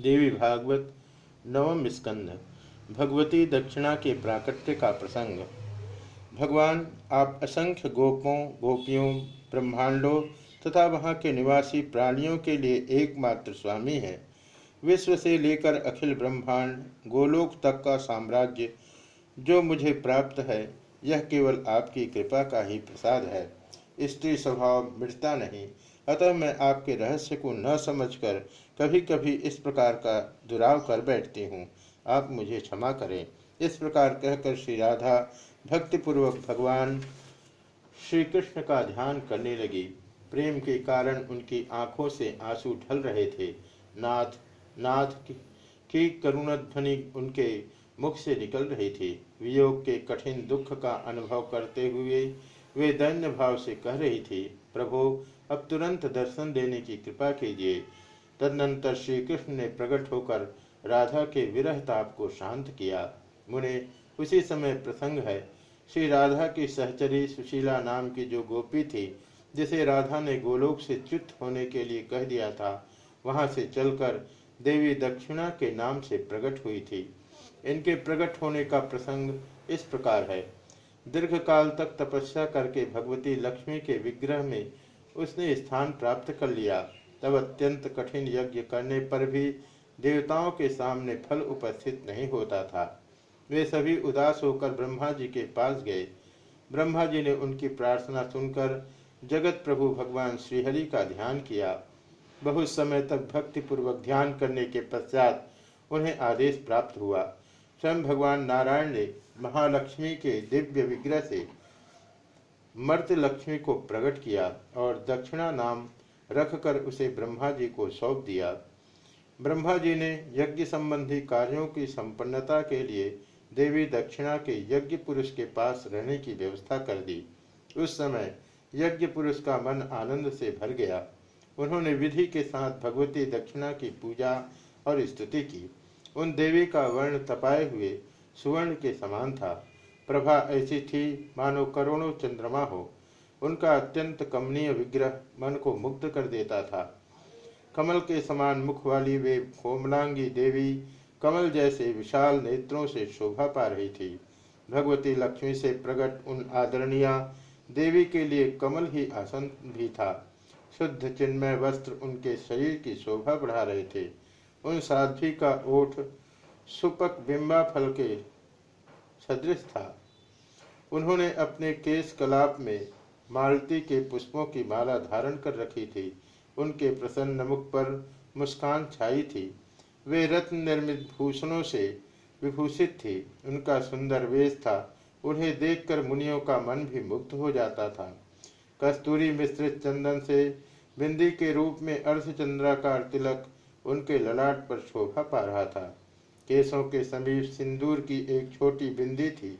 देवी भागवत, नवम स्कंद, भगवती दक्षिणा के प्राकट्य का प्रसंग। भगवान, आप असंख्य गोपों, गोपियों, ब्रह्मांडों तथा वहाँ के निवासी प्राणियों के लिए एकमात्र स्वामी हैं। विश्व से लेकर अखिल ब्रह्मांड, गोलोक तक का साम्राज्य जो मुझे प्राप्त है, यह केवल आपकी कृपा का ही प्रसाद है। स्त्री स्वभाव मिटता नहीं अतः मैं आपके रहस्य को न समझकर कभी कभी इस प्रकार का दुराव कर बैठती हूँ। आप मुझे क्षमा करें। इस प्रकार कहकर श्री राधा भक्तिपूर्वक भगवान श्री कृष्ण का ध्यान करने लगी। प्रेम के कारण उनकी आँखों से आँसू ढल रहे थे। नाथ नाथ की करुणध्वनि उनके मुख से निकल रही थी। वियोग के कठिन दुख का अनुभव करते हुए वे दैन्य भाव से कह रही थी, प्रभो, अब तुरंत दर्शन देने की कृपा कीजिए। तदनंतर श्री कृष्ण ने प्रकट होकर राधा के विरह ताप को शांत किया। मुने, उसी समय प्रसंग है। श्री राधा की सहचरी सुशीला नाम की जो गोपी थी, जिसे राधा ने गोलोक से च्युत होने के लिए कह दिया था, वहाँ से चलकर देवी दक्षिणा के नाम से प्रकट हुई थी। इनके प्रकट होने का प्रसंग इस प्रकार है। दीर्घ काल तक तपस्या करके भगवती लक्ष्मी के विग्रह में उसने स्थान प्राप्त कर लिया। तब अत्यंत कठिन यज्ञ करने पर भी देवताओं के सामने फल उपस्थित नहीं होता था। वे सभी उदास होकर ब्रह्मा जी के पास गए। ब्रह्मा जी ने उनकी प्रार्थना सुनकर जगत प्रभु भगवान श्रीहरि का ध्यान किया। बहुत समय तक भक्तिपूर्वक ध्यान करने के पश्चात उन्हें आदेश प्राप्त हुआ। स्वयं भगवान नारायण ने महालक्ष्मी के दिव्य विग्रह से मर्त लक्ष्मी को प्रकट किया और दक्षिणा नाम रखकर उसे ब्रह्मा जी को सौंप दिया। ब्रह्मा जी ने यज्ञ संबंधी कार्यों की संपन्नता के लिए देवी दक्षिणा के यज्ञ पुरुष के पास रहने की व्यवस्था कर दी। उस समय यज्ञ पुरुष का मन आनंद से भर गया। उन्होंने विधि के साथ भगवती दक्षिणा की पूजा और स्तुति की। उन देवी का वर्ण तपाए हुए सुवर्ण के समान था। प्रभा ऐसी थी, मानो करोड़ों चंद्रमा हो। उनका अत्यंत कमनीय विग्रह मन को मुग्ध कर देता था। कमल के समान मुख वाली वे कोमलांगी देवी कमल जैसे विशाल नेत्रों से शोभा पा रही थी। भगवती लक्ष्मी से प्रकट उन आदरणीय देवी के लिए कमल ही आसन भी था। शुद्ध चिन्मय वस्त्र उनके शरीर की शोभा बढ़ा रहे थे। उन साध्वी का ओठ सुपक बिंबा फल के सदृश था। उन्होंने अपने केस कलाप में मालती के पुष्पों की माला धारण कर रखी थी। उनके प्रसन्न मुख पर मुस्कान छाई थी। वे रत्न निर्मित भूषणों से विभूषित थी। उनका सुंदर वेश था। उन्हें देखकर मुनियों का मन भी मुक्त हो जाता था। कस्तूरी मिश्रित चंदन से बिंदी के रूप में अर्धचंद्राकार तिलक उनके ललाट पर शोभा पा रहा था। केसों के समीप सिंदूर की एक छोटी बिंदी थी।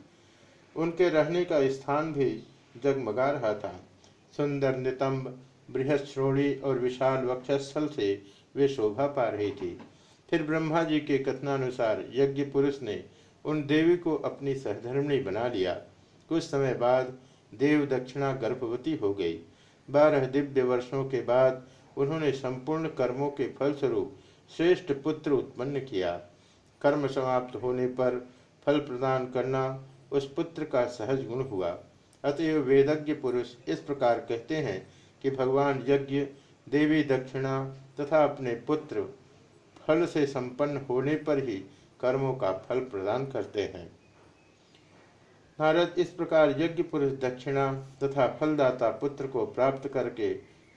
उनके रहने का स्थान भी जगमगा रहा था। सुंदर, नितंब, बृहद श्रोणी और विशाल वक्षस्थल से वे शोभा पा रही थी। फिर ब्रह्मा जी के कथनानुसार यज्ञ पुरुष ने उन देवी को अपनी सहधर्मिणी बना लिया। कुछ समय बाद देव दक्षिणा गर्भवती हो गई। बारह दिव्य वर्षों के बाद उन्होंने संपूर्ण कर्मों के फलस्वरूप श्रेष्ठ पुत्र उत्पन्न किया। कर्म समाप्त होने पर फल प्रदान करना उस पुत्र का सहज गुण हुआ। अतएव वेदज्ञ पुरुष इस प्रकार कहते हैं कि भगवान यज्ञ, देवी दक्षिणा तथा अपने पुत्र फल से संपन्न होने पर ही कर्मों का फल प्रदान करते हैं। नारद इस प्रकार यज्ञ पुरुष दक्षिणा तथा फलदाता पुत्र को प्राप्त करके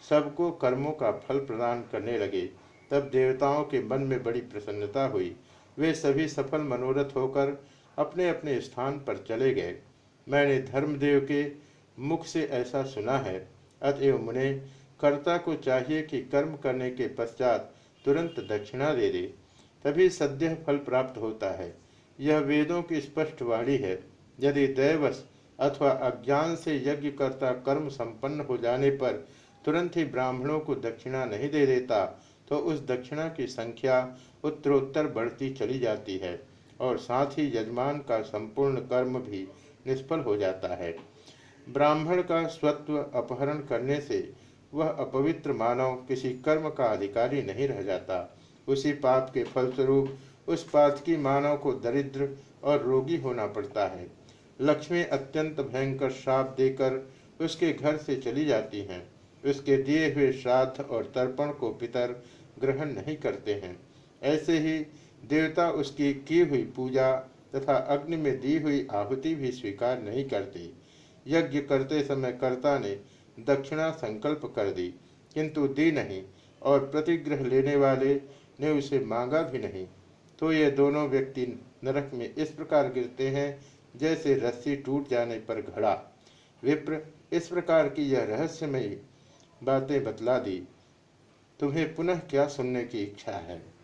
सबको कर्मों का फल प्रदान करने लगे। तब देवताओं के मन में बड़ी प्रसन्नता हुई। वे सभी सफल मनोरथ होकर अपने अपने स्थान पर चले गए। मैंने धर्मदेव के मुख से ऐसा सुना है। अतएव मुने, कर्ता को चाहिए कि कर्म करने के पश्चात तुरंत दक्षिणा दे दे। तभी सद्य फल प्राप्त होता है। यह वेदों की स्पष्ट वाणी है। यदि दैवश अथवा अज्ञान से यज्ञकर्ता कर्म संपन्न हो जाने पर तुरंत ही ब्राह्मणों को दक्षिणा नहीं दे देता तो उस दक्षिणा की संख्या उत्तरोत्तर बढ़ती चली जाती है और साथ ही यजमान का संपूर्ण कर्म भी निष्फल हो जाता है। ब्राह्मण का स्वत्व अपहरण करने से वह अपवित्र मानव किसी कर्म का अधिकारी नहीं रह जाता। उसी पाप के फलस्वरूप उस पाप की मानव को दरिद्र और रोगी होना पड़ता है। लक्ष्मी अत्यंत भयंकर श्राप देकर उसके घर से चली जाती हैं। उसके दिए हुए श्राद्ध और तर्पण को पितर ग्रहण नहीं करते हैं। ऐसे ही देवता उसकी की हुई पूजा तथा अग्नि में दी हुई आहुति भी स्वीकार नहीं करते। यज्ञ करते समय कर्ता ने दक्षिणा संकल्प कर दी, किंतु दी नहीं और प्रतिग्रह लेने वाले ने उसे मांगा भी नहीं। तो ये दोनों व्यक्ति नरक में इस प्रकार गिरते हैं, जैसे रस्सी टूट जाने पर घड़ा। विप्र, इस प्रकार की यह रहस्यमयी बातें बतला दी। तुम्हें पुनः क्या सुनने की इच्छा है?